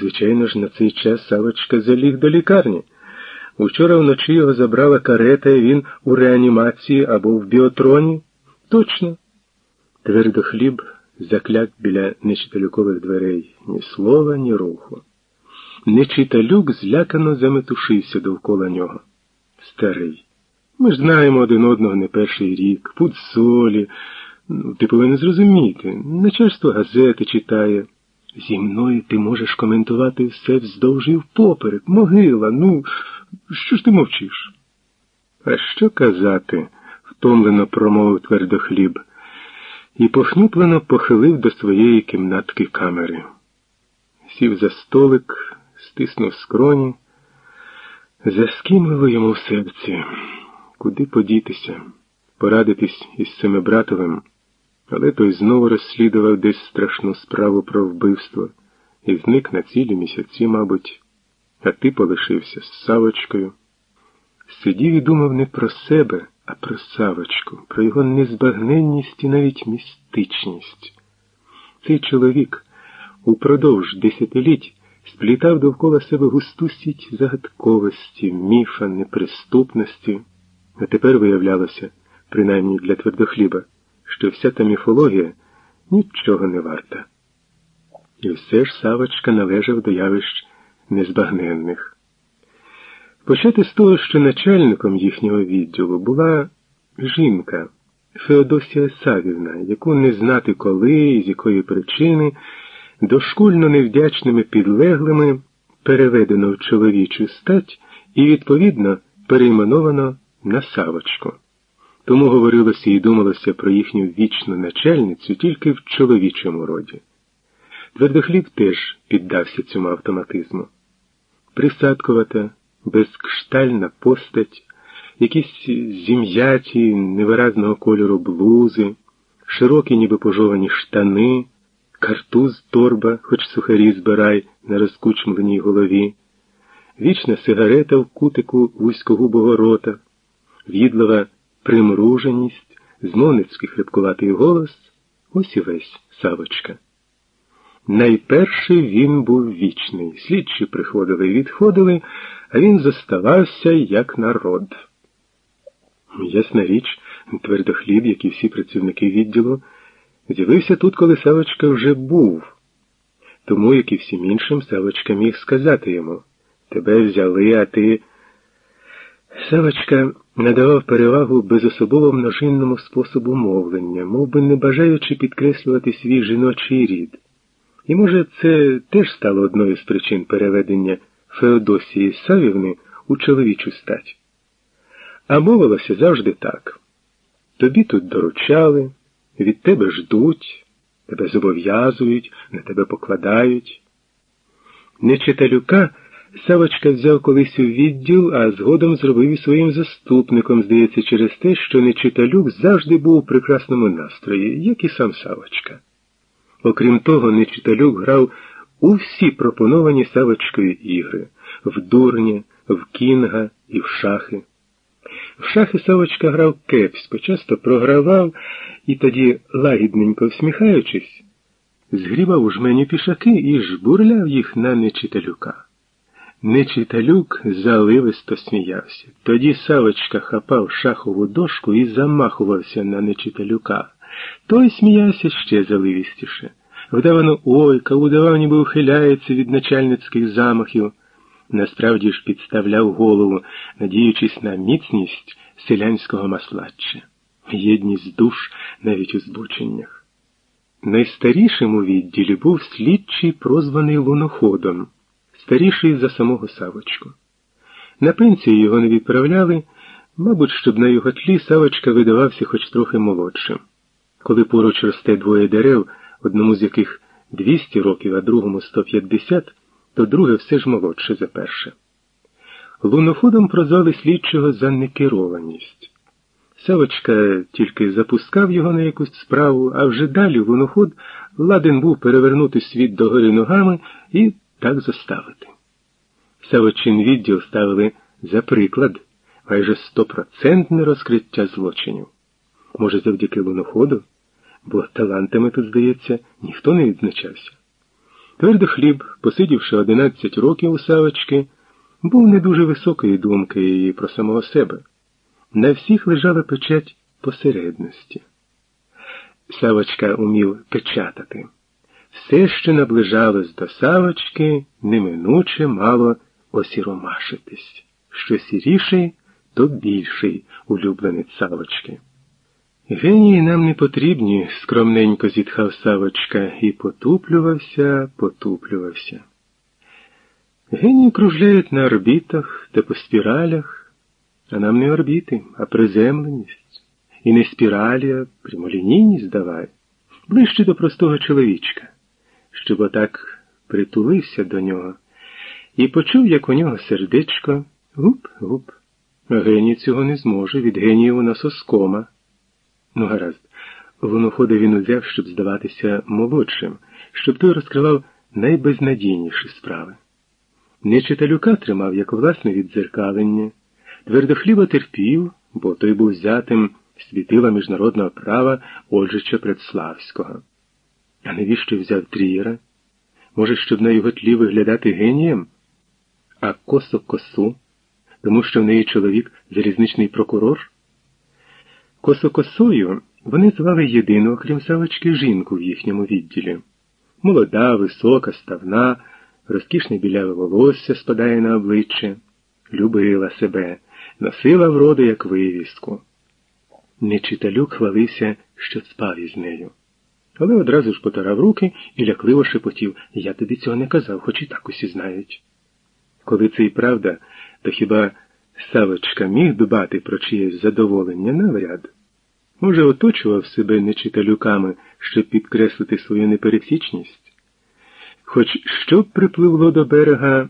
звичайно ж, на цей час Савочка заліг до лікарні. Учора вночі його забрала карета, і він у реанімації або в біотроні. Точно. Твердо хліб закляк біля нечиталюкових дверей. Ні слова, ні руху. Нечиталюк злякано заметушився довкола нього. Старий. Ми ж знаємо один одного не перший рік, пуд солі. Ну, ти повинен зрозуміти. Начальство газети читає. Зі мною ти можеш коментувати все вздовж і впоперек, могила, ну, що ж ти мовчиш? А що казати? втомлено промовив твердохліб і похнюплено похилив до своєї кімнатки камери. Сів за столик, стиснув скроні, заскімило йому в серці. Куди подітися, порадитись із Семибратовим, але той знову розслідував десь страшну справу про вбивство і зник на цілі місяці, мабуть, а ти полишився з Савочкою. Сидів і думав не про себе, а про Савочку, про його незбагненність і навіть містичність. Цей чоловік упродовж десятиліть сплітав довкола себе густу сіть загадковості, міфа, неприступності. А тепер виявлялося, принаймні для твердохліба, що вся та міфологія нічого не варта. І все ж Савочка належав до явищ незбагненних. Почати з того, що начальником їхнього відділу була жінка Феодосія Савівна, яку не знати коли і з якої причини дошкульно невдячними підлеглими переведено в чоловічу стать і, відповідно, перейменовано на Савочку. Тому говорилося і думалося про їхню вічну начальницю тільки в чоловічому роді. Твердохліб теж піддався цьому автоматизму. Присадкувата, безкштальна постать, якісь зім'яті невиразного кольору блузи, широкі, ніби пожовані штани, картуз торба, хоч сухарі збирай на розкучмленій голові, вічна сигарета в кутику вузькогубого рота, в'їдлива примруженість, змовницький хрипкуватий голос, ось і весь Савочка. Найперше він був вічний. Слідчі приходили і відходили, а він зоставався як народ. Ясна річ, твердохліб, як і всі працівники відділу, з'явився тут, коли Савочка вже був. Тому, як і всім іншим, Савочка міг сказати йому Тебе взяли, а ти. Савочка надавав перевагу безособово множинному способу мовлення, мов би не бажаючи підкреслювати свій жіночий рід. І, може, це теж стало одною з причин переведення Феодосії Савівни у чоловічу стать. А мовилося завжди так. Тобі тут доручали, від тебе ждуть, тебе зобов'язують, на тебе покладають. Нечиталюка Савочка взяв колись у відділ, а згодом зробив і своїм заступником, здається, через те, що Нечиталюк завжди був у прекрасному настрої, як і сам Савочка. Окрім того, Нечиталюк грав у всі пропоновані Савочкою ігри в дурні, в кінга і в шахи. В шахи Савочка грав кепсько, часто програвав і тоді, лагідненько всміхаючись, згрібав у жменю пішаки і жбурляв їх на Нечиталюка. Нечиталюк заливисто сміявся. Тоді Савочка хапав шахову дошку і замахувався на Нечиталюка. Той сміявся ще заливістіше. Вдавано ойка, удавав, ніби ухиляється від начальницьких замахів. Насправді ж підставляв голову, надіючись на міцність селянського маслаччя, єдність душ навіть у збученнях. Найстарішим у відділі був слідчий, прозваний луноходом, старіший за самого Савочку. На пенсію його не відправляли, мабуть, щоб на його тлі Савочка видавався хоч трохи молодшим. Коли поруч росте двоє дерев, одному з яких 200 років, а другому 150, то друге все ж молодше за перше. Луноходом прозвали слідчого за некерованість. Савочка тільки запускав його на якусь справу, а вже далі луноход ладен був перевернути світ догори ногами і так заставити. Савочин відділ ставили за приклад майже стопроцентне розкриття злочинів. Може, завдяки луноходу, бо талантами тут, здається, ніхто не відзначався. Твердохліб, посидівши одинадцять років у Савочки, був не дуже високої думки і про самого себе. На всіх лежала печать посередності. Савочка умів печатати. Все, що наближалось до Савочки, неминуче мало осіромашитись. Що сіріший, то більший улюбленець Савочки. Генії нам не потрібні, скромненько зітхав Савочка і потуплювався, потуплювався. Генії кружляють на орбітах та по спіралях, а нам не орбіти, а приземленість. І не спіралі, а прямолінійність давай, ближче до простого чоловічка, щоб отак притулився до нього і почув, як у нього сердечко гуп-гуп. Геній цього не зможе, від геніїв у нас оскома. Ну, гаразд, лунохода він узяв, щоб здаватися молодшим, щоб той розкривав найбезнадійніші справи. Нечиталюка тримав як власне віддзеркалення, твердохліба терпів, бо той був взятим світила міжнародного права Ольжича Предславського. А навіщо взяв Трієра? Може, щоб на його тлі виглядати генієм? А косо косу, тому що в неї чоловік залізничний прокурор? Косокосою вони звали єдину, окрім Савочки, жінку в їхньому відділі. Молода, висока, ставна, розкішне біляве волосся спадає на обличчя, любила себе, носила вроду як вивіску. Нечиталюк хвалився, що спав із нею. Але одразу ж потарав руки і лякливо шепотів Я тобі цього не казав, хоч і так усі знають. Коли це і правда, то хіба Савочка міг дбати про чиєсь задоволення навряд? Може, оточував себе нечиталюками, щоб підкреслити свою непересічність? Хоч що припливло до берега